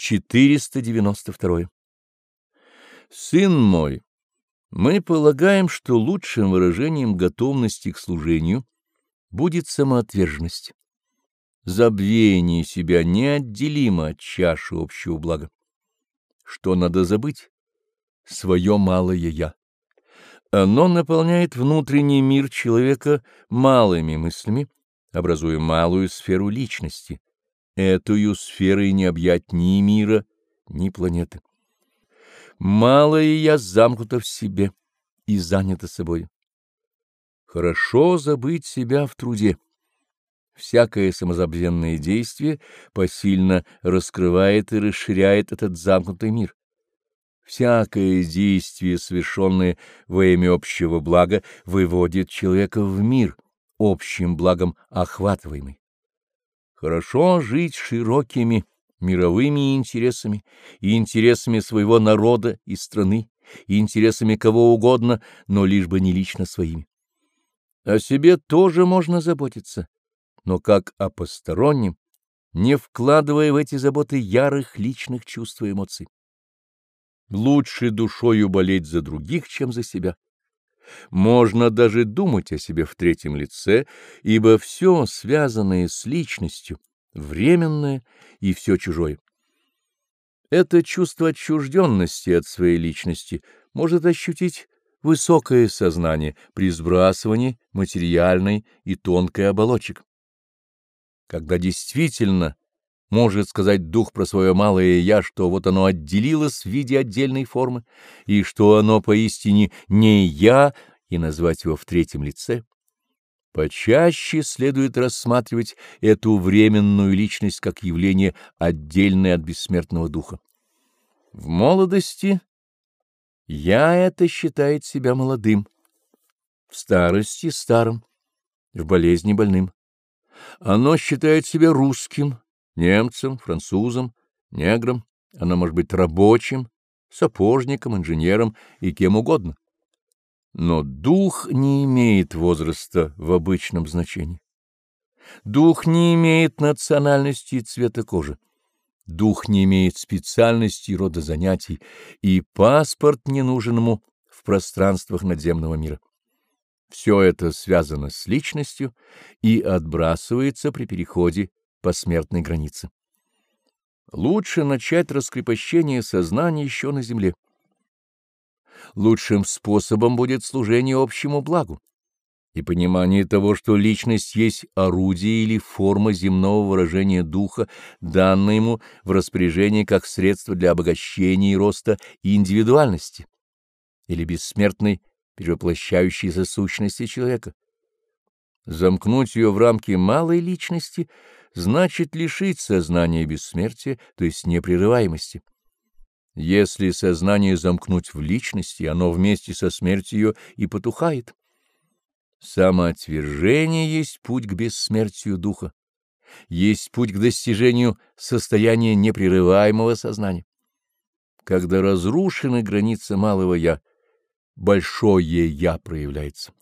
492. Сын мой, мы полагаем, что лучшим выражением готовности к служению будет самоотверженность. Забвение себя неотделимо от чаши общего блага. Что надо забыть? Свое малое «я». Оно наполняет внутренний мир человека малыми мыслями, образуя малую сферу личности. Этую сферой не объять ни мира, ни планеты. Малое я замкнуто в себе и занято собой. Хорошо забыть себя в труде. Всякое самозабвенное действие посильно раскрывает и расширяет этот замкнутый мир. Всякое действие, совершенное во имя общего блага, выводит человека в мир, общим благом охватываемый. Хорошо жить широкими мировыми интересами и интересами своего народа и страны, и интересами кого угодно, но лишь бы не лично своими. О себе тоже можно заботиться, но как о постороннем, не вкладывая в эти заботы ярых личных чувств и эмоций. Лучше душою болеть за других, чем за себя. Можно даже думать о себе в третьем лице, ибо все, связанное с личностью, временное и все чужое. Это чувство отчужденности от своей личности может ощутить высокое сознание при сбрасывании материальной и тонкой оболочек. Когда действительно может сказать дух про свое малое «я», что вот оно отделилось в виде отдельной формы, и что оно поистине не «я», и назвать его в третьем лице, почаще следует рассматривать эту временную личность как явление отдельное от бессмертного духа. В молодости «я» это считает себя молодым, в старости — старым, в болезни — больным. Оно считает себя русским, немцем, французом, негром, оно может быть рабочим, сапожником, инженером и кем угодно. Но дух не имеет возраста в обычном значении. Дух не имеет национальности и цвета кожи. Дух не имеет специальности и рода занятий, и паспорт не нужен ему в пространствах надземного мира. Все это связано с личностью и отбрасывается при переходе посмертной границы. Лучше начать раскрепощение сознания еще на земле. Лучшим способом будет служение общему благу и понимание того, что личность есть орудие или форма земного выражения духа, данное ему в распоряжение как средство для обогащения и роста индивидуальности или бессмертной перевоплощающейся сущности человека. Замкнуть ее в рамки малой личности значит лишить сознания бессмертия, то есть непрерываемости. Если сознание замкнуть в личности, оно вместе со смертью и потухает. Самоотвержение есть путь к бессмертию духа, есть путь к достижению состояния непрерываемого сознания. Когда разрушены границы малого «я», большое «я» проявляется.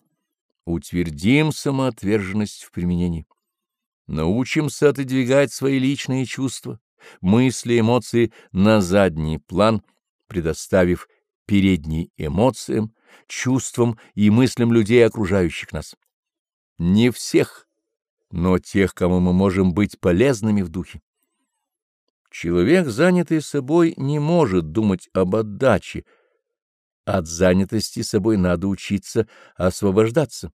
Утвердим самоотверженность в применении. Научимся отодвигать свои личные чувства, мысли, эмоции на задний план, предоставив передние эмоциям, чувствам и мыслям людей, окружающих нас. Не всех, но тех, кому мы можем быть полезными в духе. Человек, занятый собой, не может думать об отдаче, от занятости собой надо учиться освобождаться.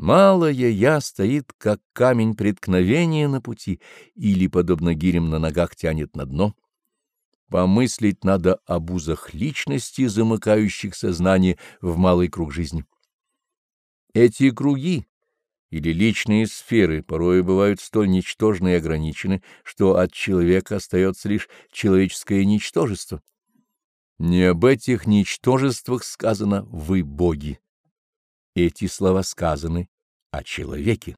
Малое «я» стоит, как камень преткновения на пути, или, подобно гирям на ногах, тянет на дно. Помыслить надо об узах личности, замыкающих сознание в малый круг жизни. Эти круги или личные сферы порой бывают столь ничтожны и ограничены, что от человека остается лишь человеческое ничтожество. Не об этих ничтожествах сказано «вы боги». Эти слова сказаны о человеке.